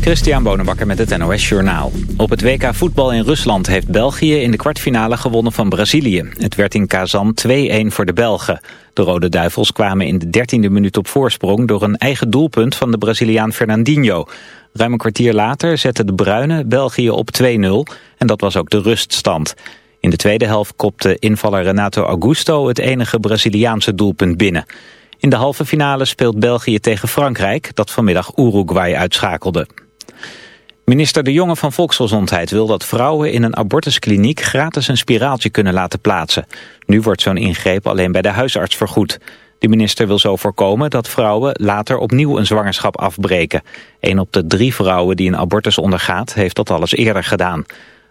Christian Bonenbakker met het NOS Journaal. Op het WK voetbal in Rusland heeft België in de kwartfinale gewonnen van Brazilië. Het werd in Kazan 2-1 voor de Belgen. De Rode Duivels kwamen in de 13e minuut op voorsprong... door een eigen doelpunt van de Braziliaan Fernandinho. Ruim een kwartier later zette de Bruine België op 2-0 en dat was ook de ruststand. In de tweede helft kopte invaller Renato Augusto het enige Braziliaanse doelpunt binnen... In de halve finale speelt België tegen Frankrijk, dat vanmiddag Uruguay uitschakelde. Minister De Jonge van Volksgezondheid wil dat vrouwen in een abortuskliniek gratis een spiraaltje kunnen laten plaatsen. Nu wordt zo'n ingreep alleen bij de huisarts vergoed. De minister wil zo voorkomen dat vrouwen later opnieuw een zwangerschap afbreken. Een op de drie vrouwen die een abortus ondergaat heeft dat alles eerder gedaan.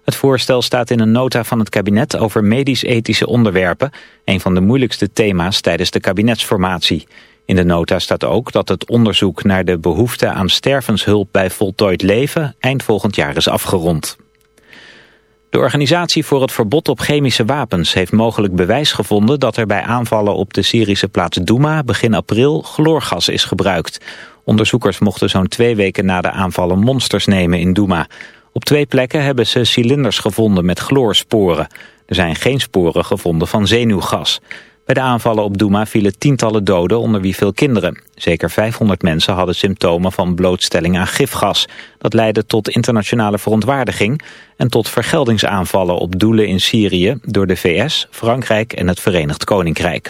Het voorstel staat in een nota van het kabinet over medisch-ethische onderwerpen, een van de moeilijkste thema's tijdens de kabinetsformatie. In de nota staat ook dat het onderzoek naar de behoefte aan stervenshulp bij voltooid leven eind volgend jaar is afgerond. De organisatie voor het verbod op chemische wapens heeft mogelijk bewijs gevonden dat er bij aanvallen op de Syrische plaats Douma begin april chloorgas is gebruikt. Onderzoekers mochten zo'n twee weken na de aanvallen monsters nemen in Douma. Op twee plekken hebben ze cilinders gevonden met chloorsporen. Er zijn geen sporen gevonden van zenuwgas. Bij de aanvallen op Douma vielen tientallen doden, onder wie veel kinderen. Zeker 500 mensen hadden symptomen van blootstelling aan gifgas. Dat leidde tot internationale verontwaardiging en tot vergeldingsaanvallen op doelen in Syrië door de VS, Frankrijk en het Verenigd Koninkrijk.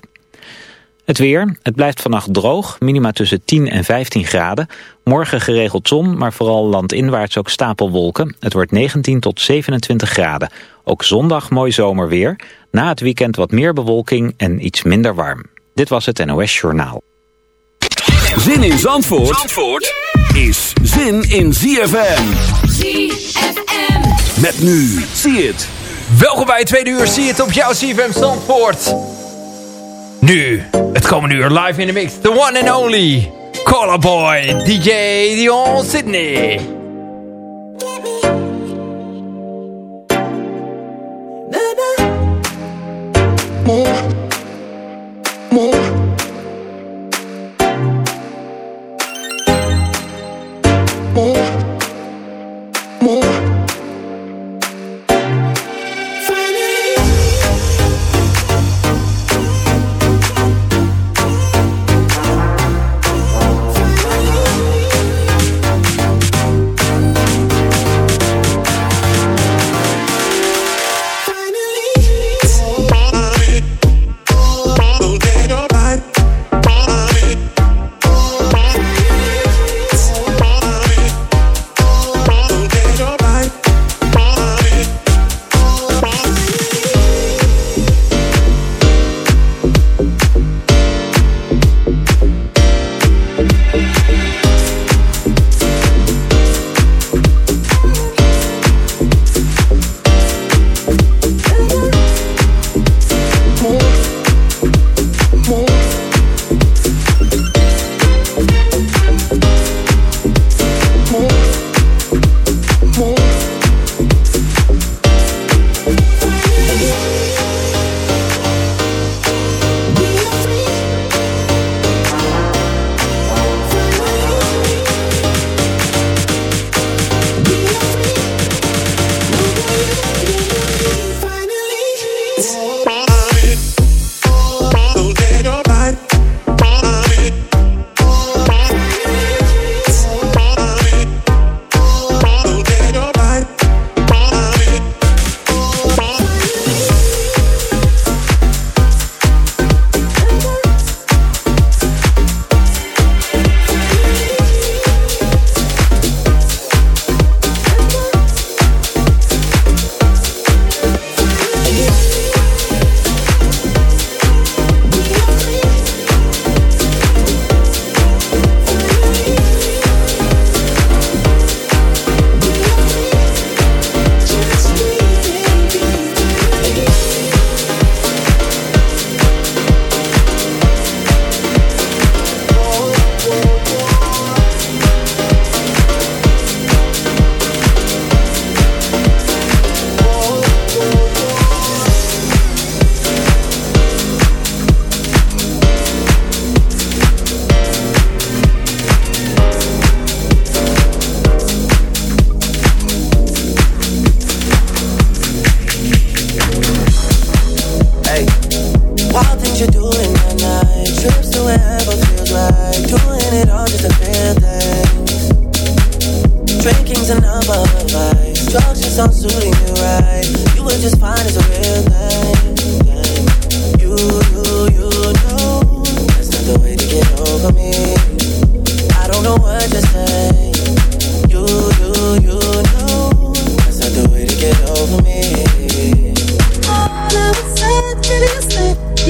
Het weer. Het blijft vannacht droog. Minima tussen 10 en 15 graden. Morgen geregeld zon, maar vooral landinwaarts ook stapelwolken. Het wordt 19 tot 27 graden. Ook zondag mooi zomerweer. Na het weekend wat meer bewolking en iets minder warm. Dit was het NOS Journaal. Zin in Zandvoort, Zandvoort is zin in ZFM. ZFM. Met nu. Zie het. Welkom bij het tweede uur. Zie het op jouw ZFM Zandvoort. Nu, het komende uur live in de mix. The one and only Caller Boy, DJ Dion Sydney.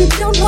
Don't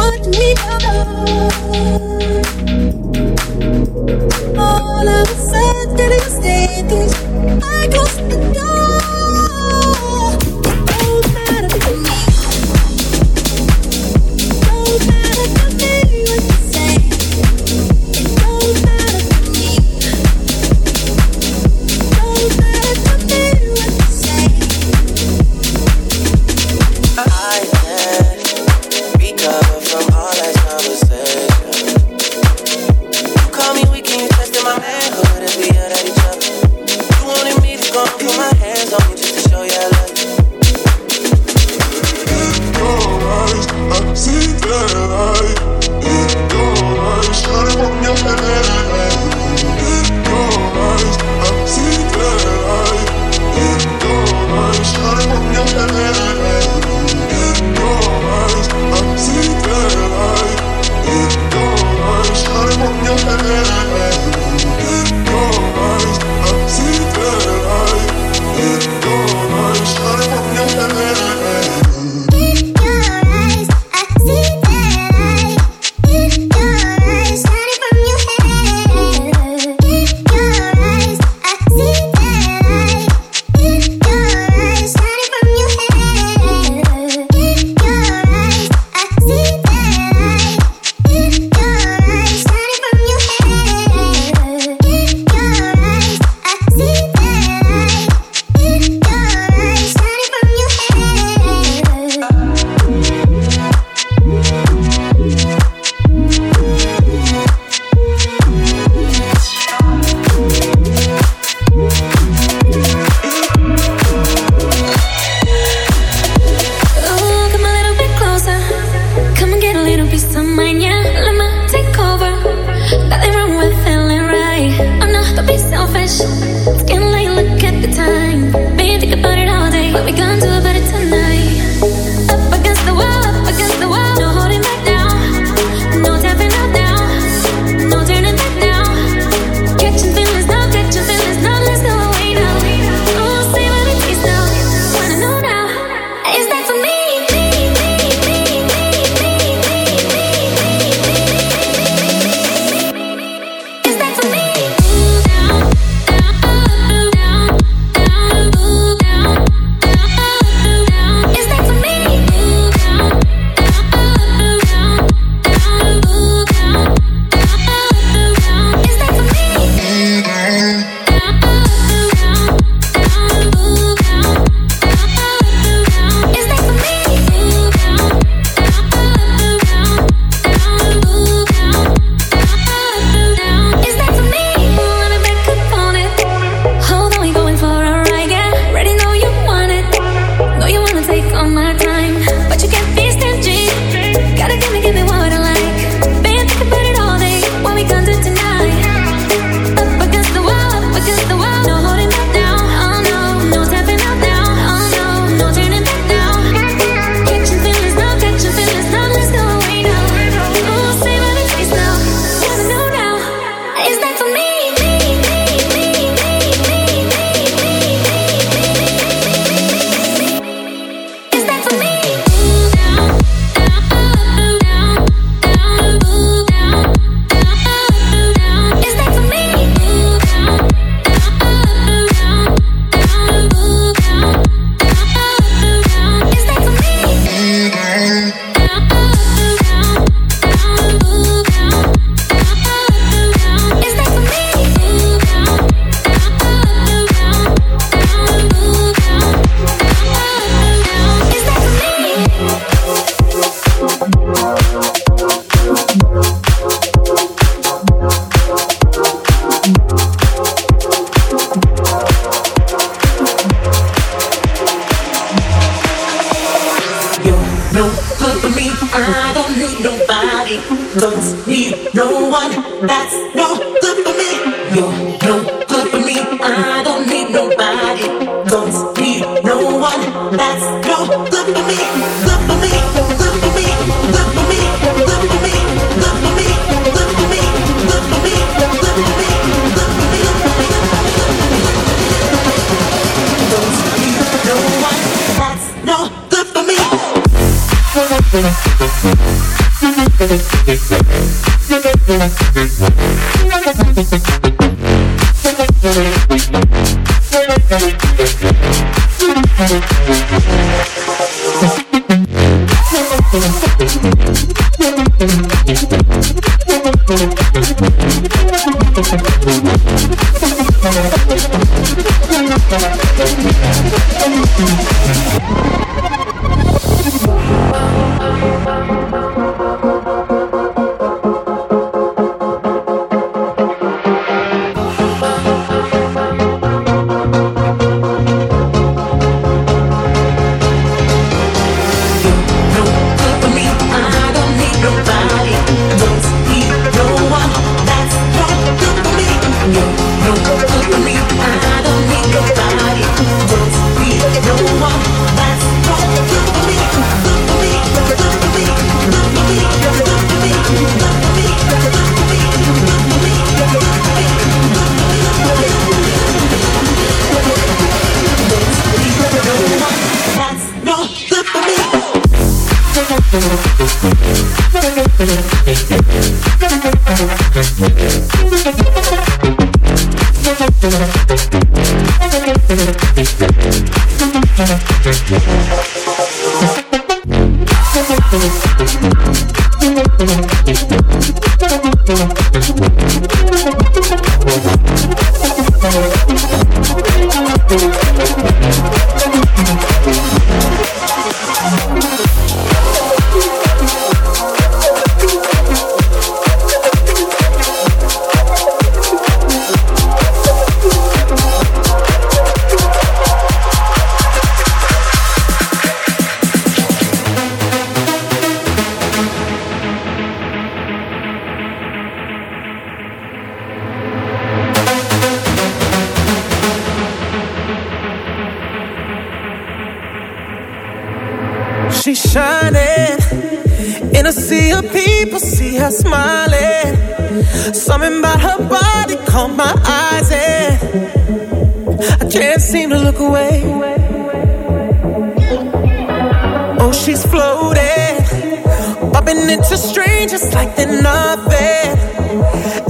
bumping into strangers like they're nothing.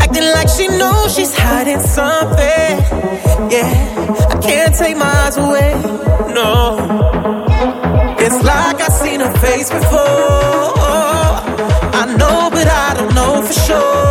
Acting like she knows she's hiding something. Yeah, I can't take my eyes away. No, it's like I've seen her face before. I know, but I don't know for sure.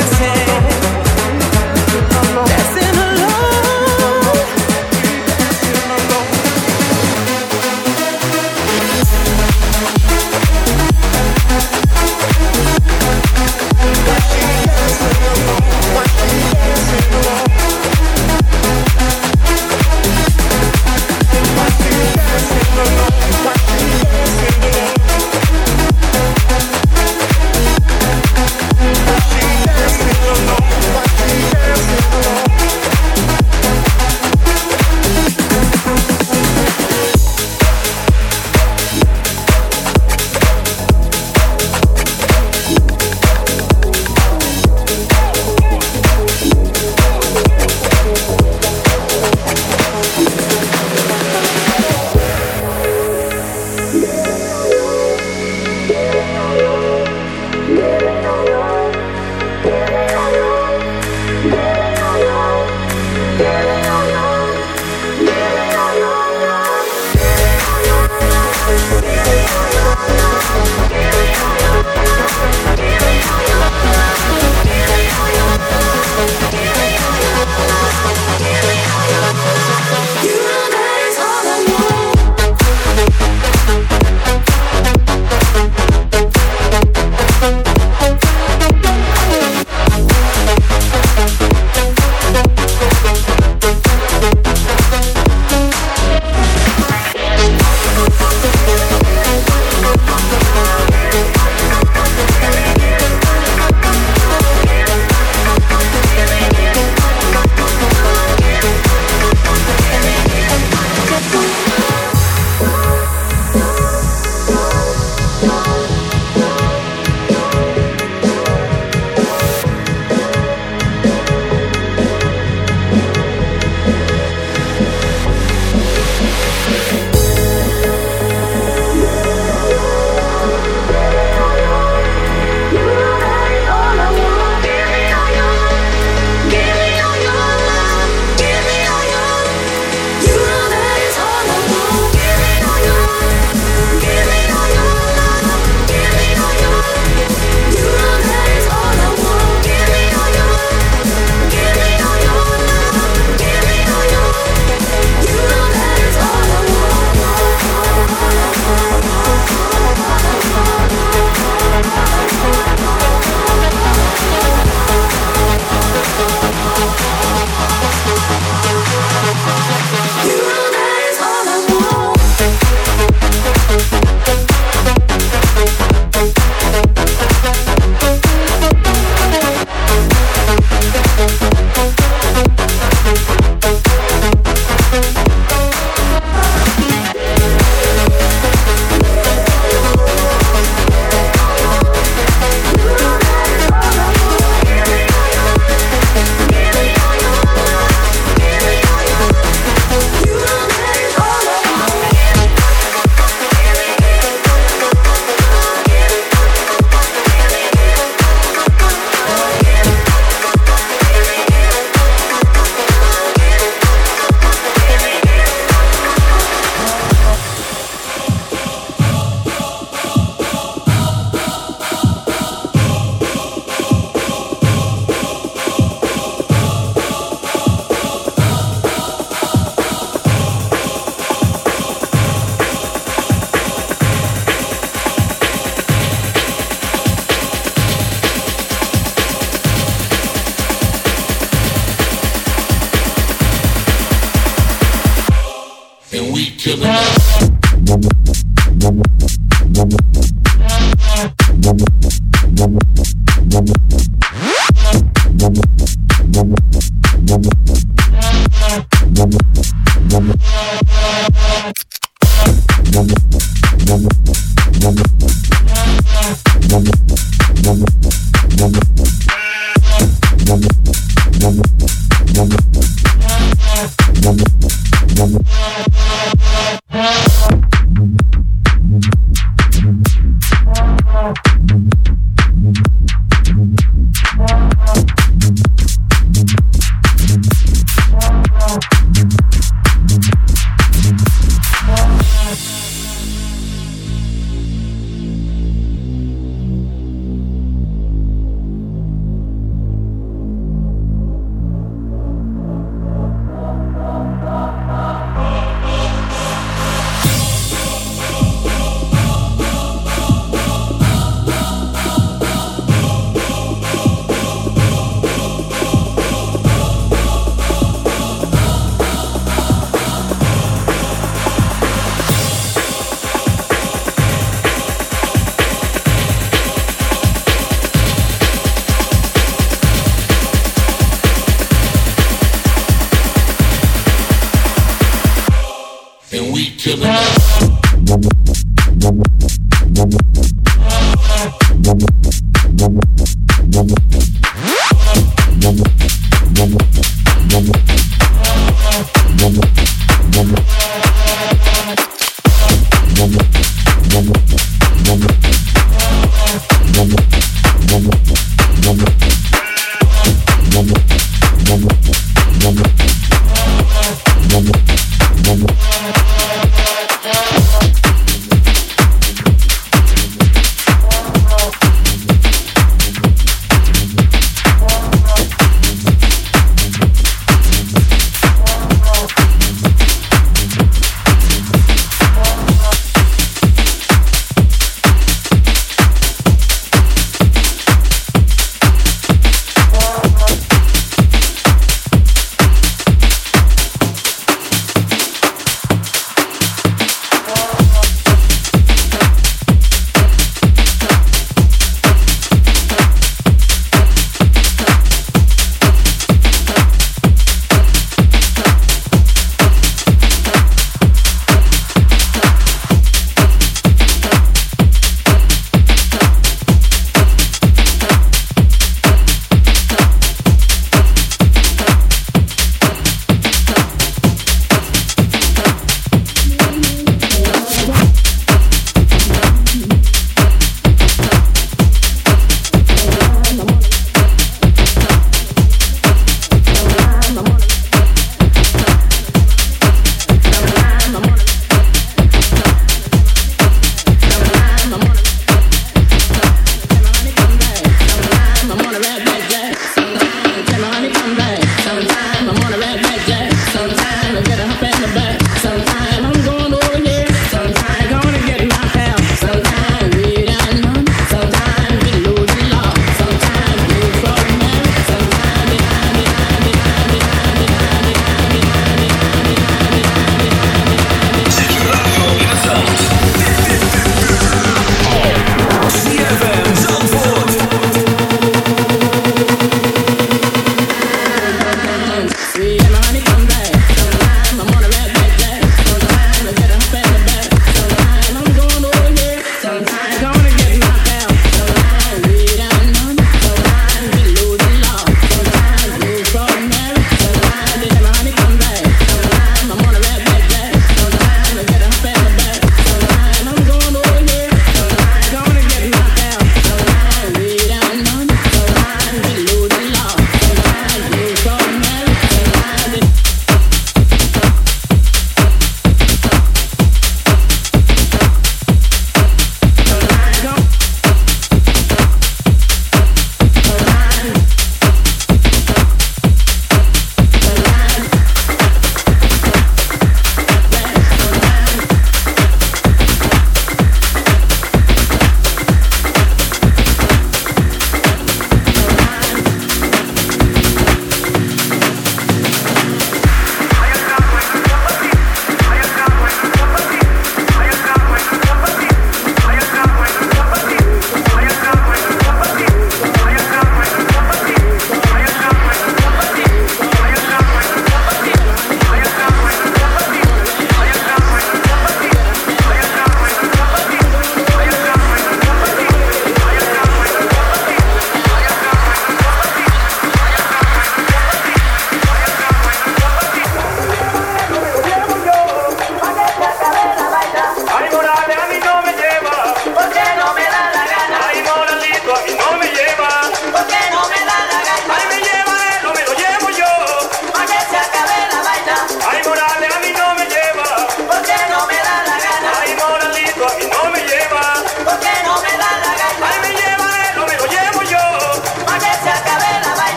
Bye.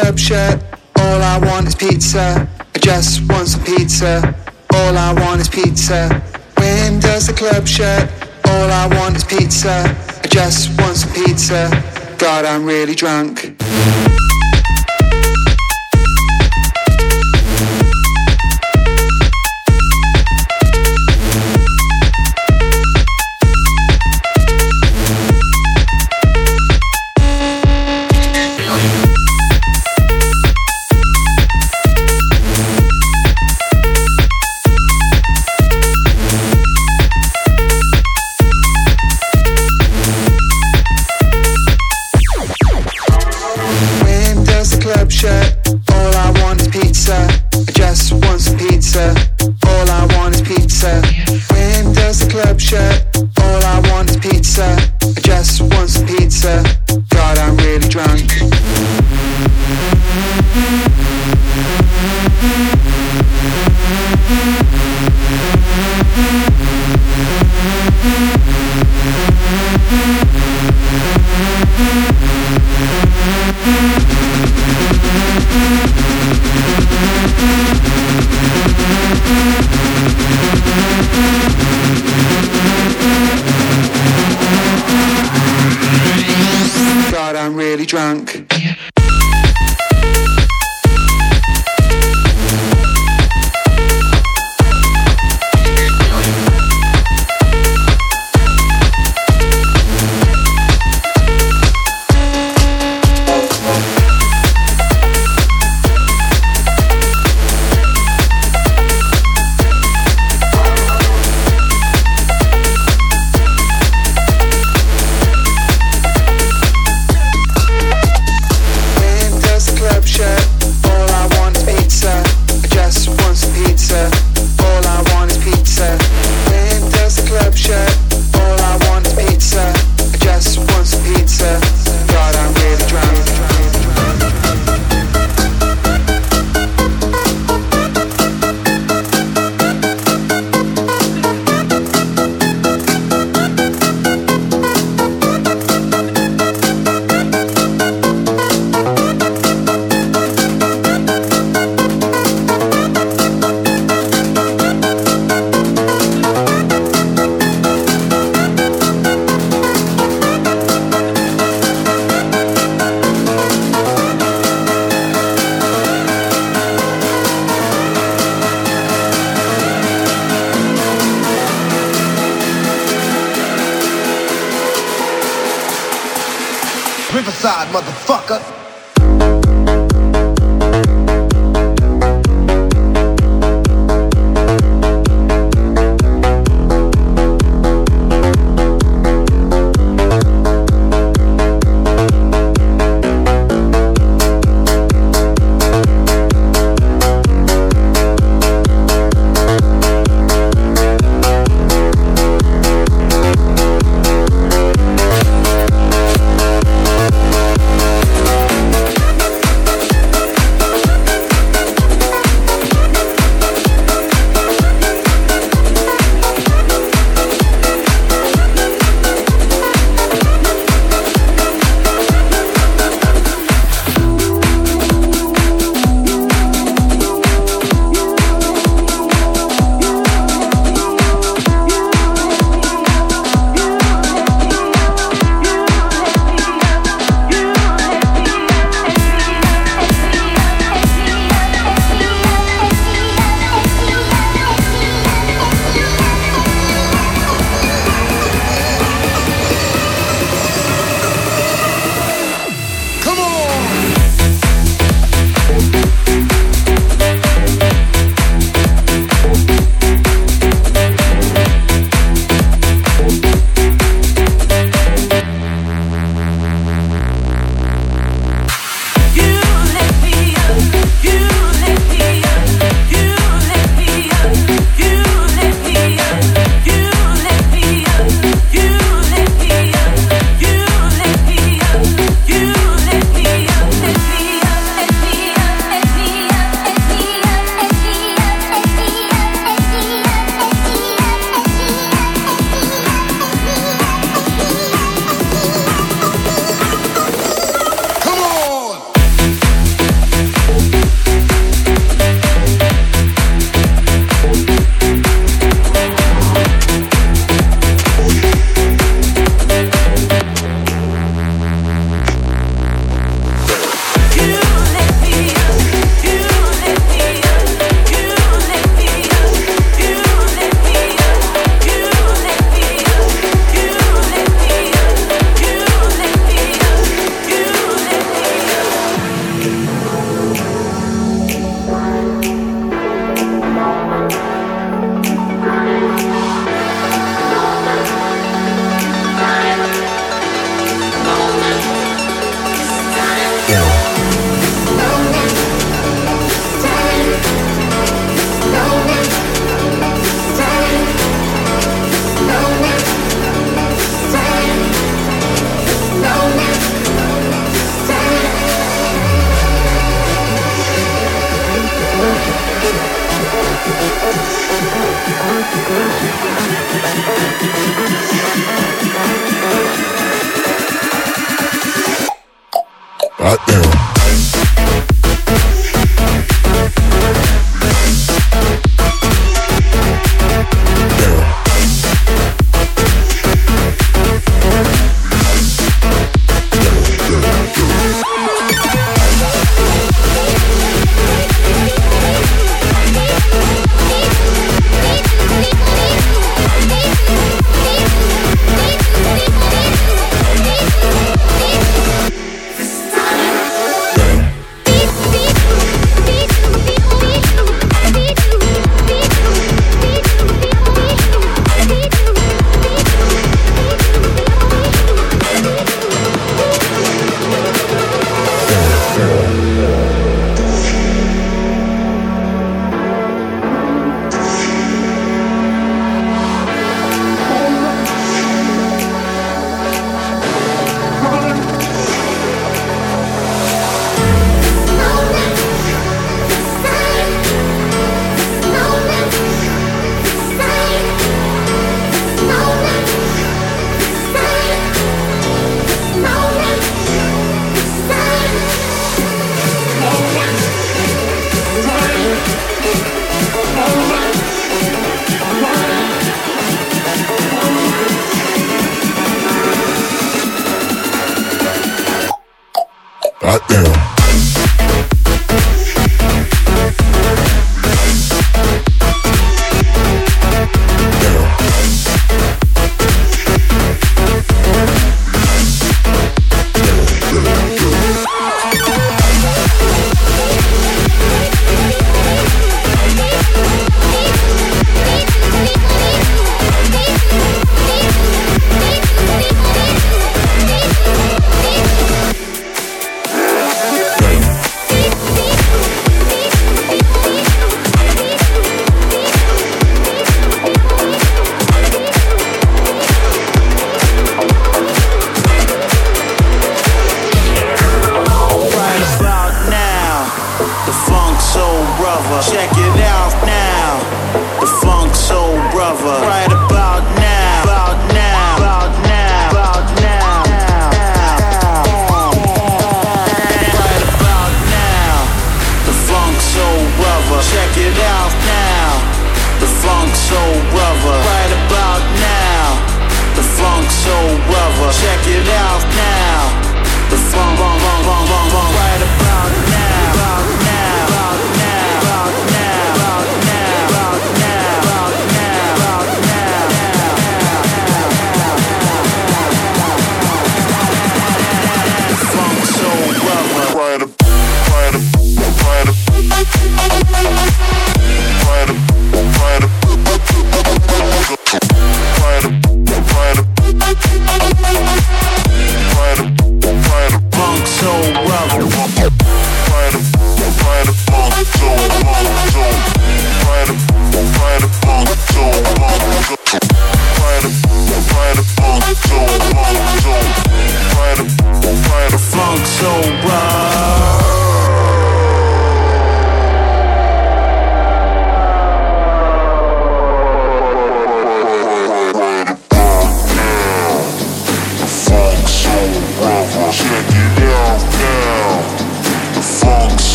club shirt. All I want is pizza. I just want some pizza. All I want is pizza. When does the club shut? All I want is pizza. I just want some pizza. God, I'm really drunk.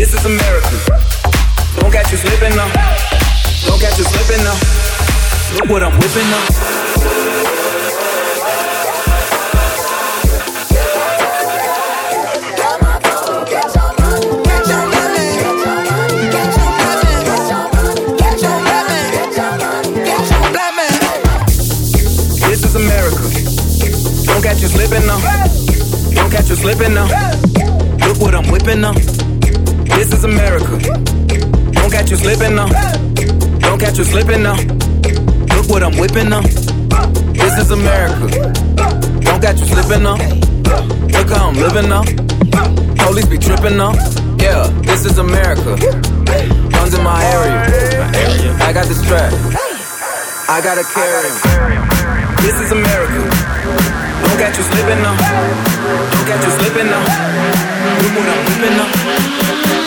This is America. Don't catch you slipping now. Don't catch you slipping now. Look what I'm whipping now. This is America. Don't catch you slipping now. Don't catch you slipping now. Look what I'm whipping now. This is America. Don't catch you slipping now. Don't catch you slipping now. Look what I'm whipping now. This is America. Don't catch you slipping now. Look how I'm living now. Police be tripping now. Yeah, this is America. Guns in my area. I got the strap. I gotta carry 'em. This is America. Don't catch you slipping now. Don't catch you slipping now. Look what I'm whipping now.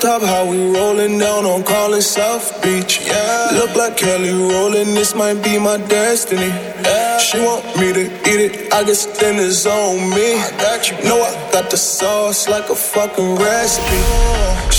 top, how we rollin' down on Collins South Beach. Yeah, look like Kelly Rowland. This might be my destiny. Yeah. She want me to eat it. I guess then it's on me. I got you. Know I got the sauce like a fucking recipe.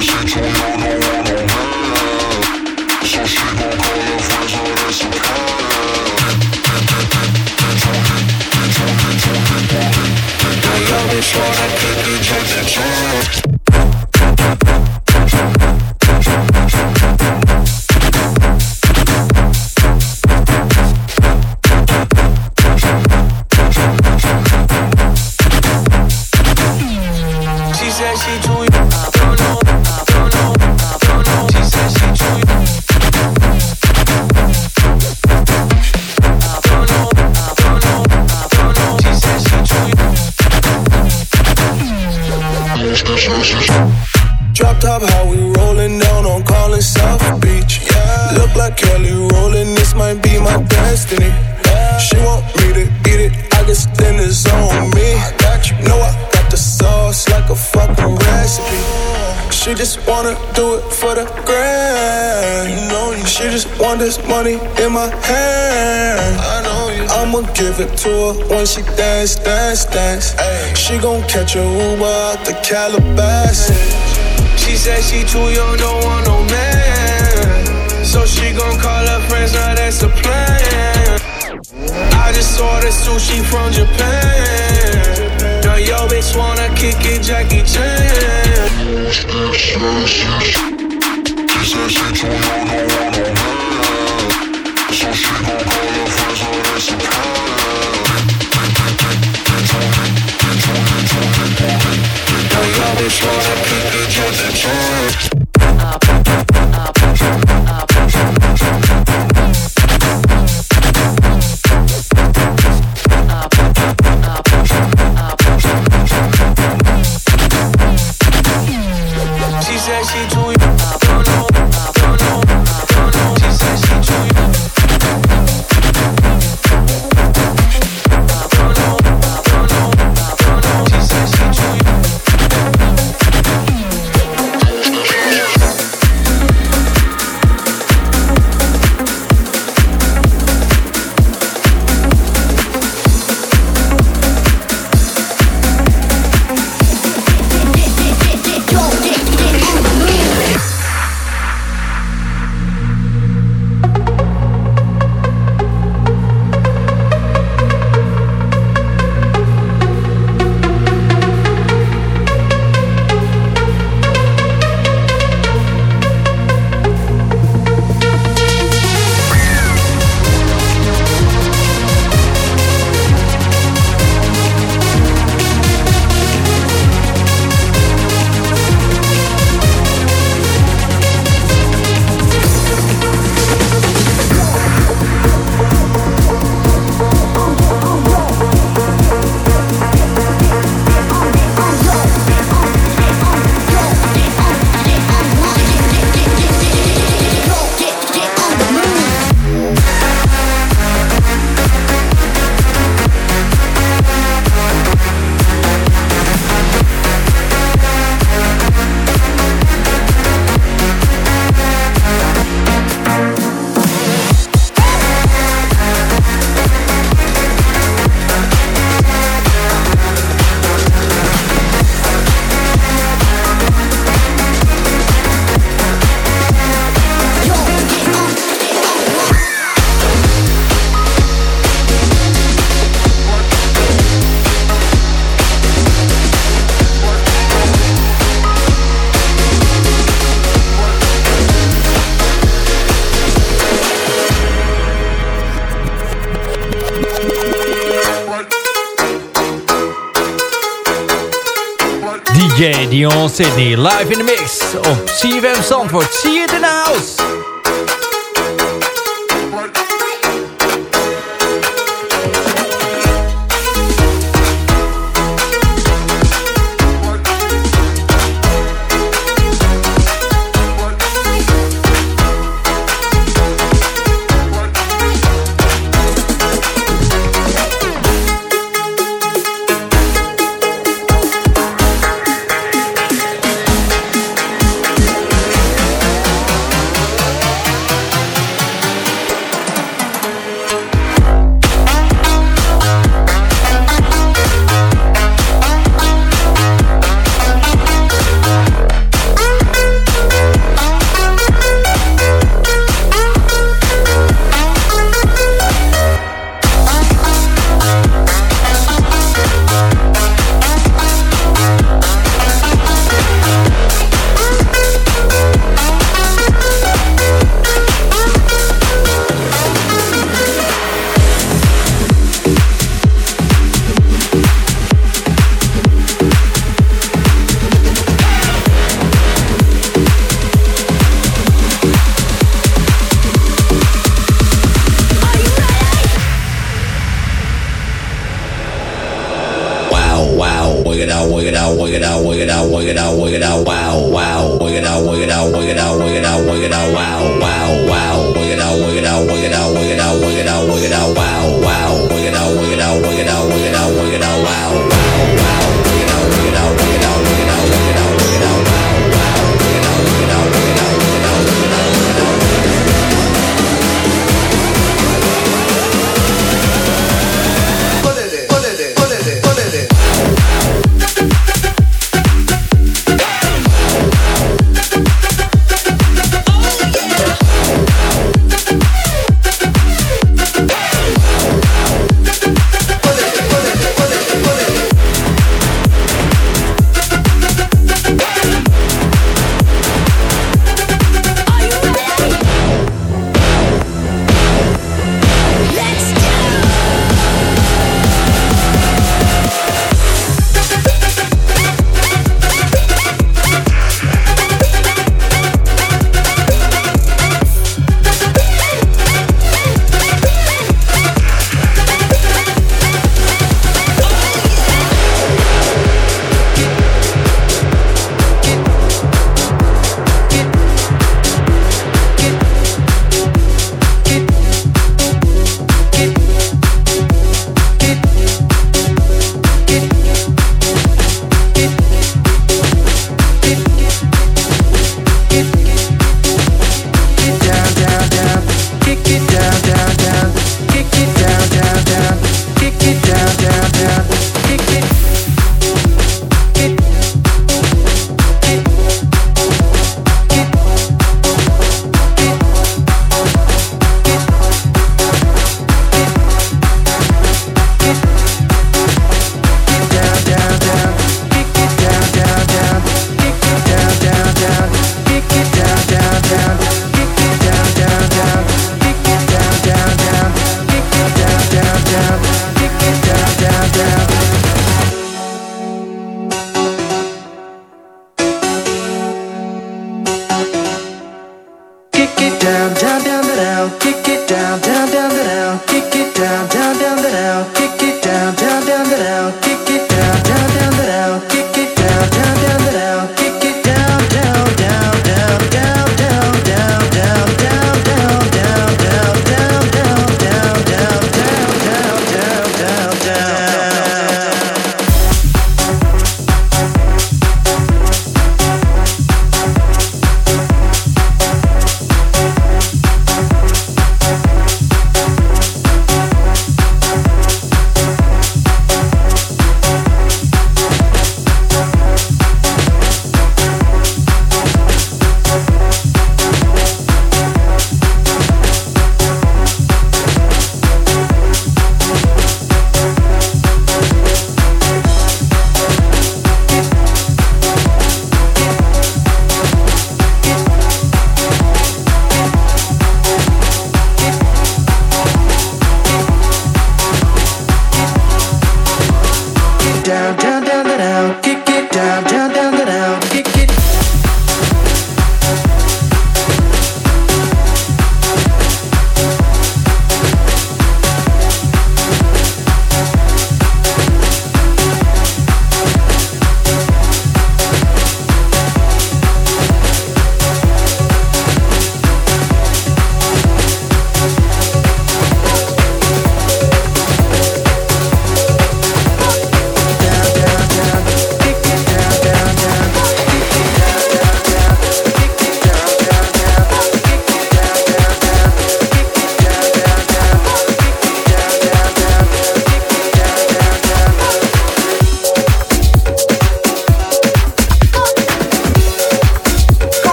Call her friends, now that's a just wanna do it for the grand. You know you. She just want this money in my hand. I know you. I'ma give it to her when she dance, dance, dance. Ay. She gon' catch a Uber out the Calabasas. She said she too young, don't want no man. So she gon' call her friends, now that's a plan. I just saw ordered sushi from Japan. Yo bitch wanna kick it, Jackie Chan. Don't no. So she gon' her now bitch wanna kick it, Jackie Chan. Sydney live in the mix op CFM Zandvoort. See it in the house.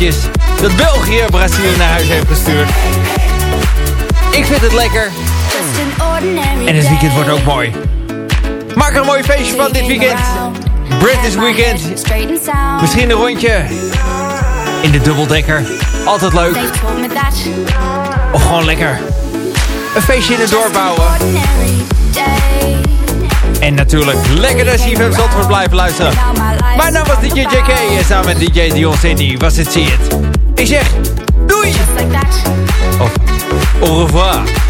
dat België Brazilië naar huis heeft gestuurd. Ik vind het lekker. En het weekend wordt ook mooi. Maak er een mooi feestje van dit weekend. British Weekend. Misschien een rondje in de dubbeldekker. Altijd leuk. Of gewoon lekker een feestje in het dorp bouwen. En natuurlijk lekker naar CFM Zandvoort blijven luisteren. Mijn naam was DJ JK en samen met DJ Dion Cindy was het zie het. Ik zeg doei! Au revoir.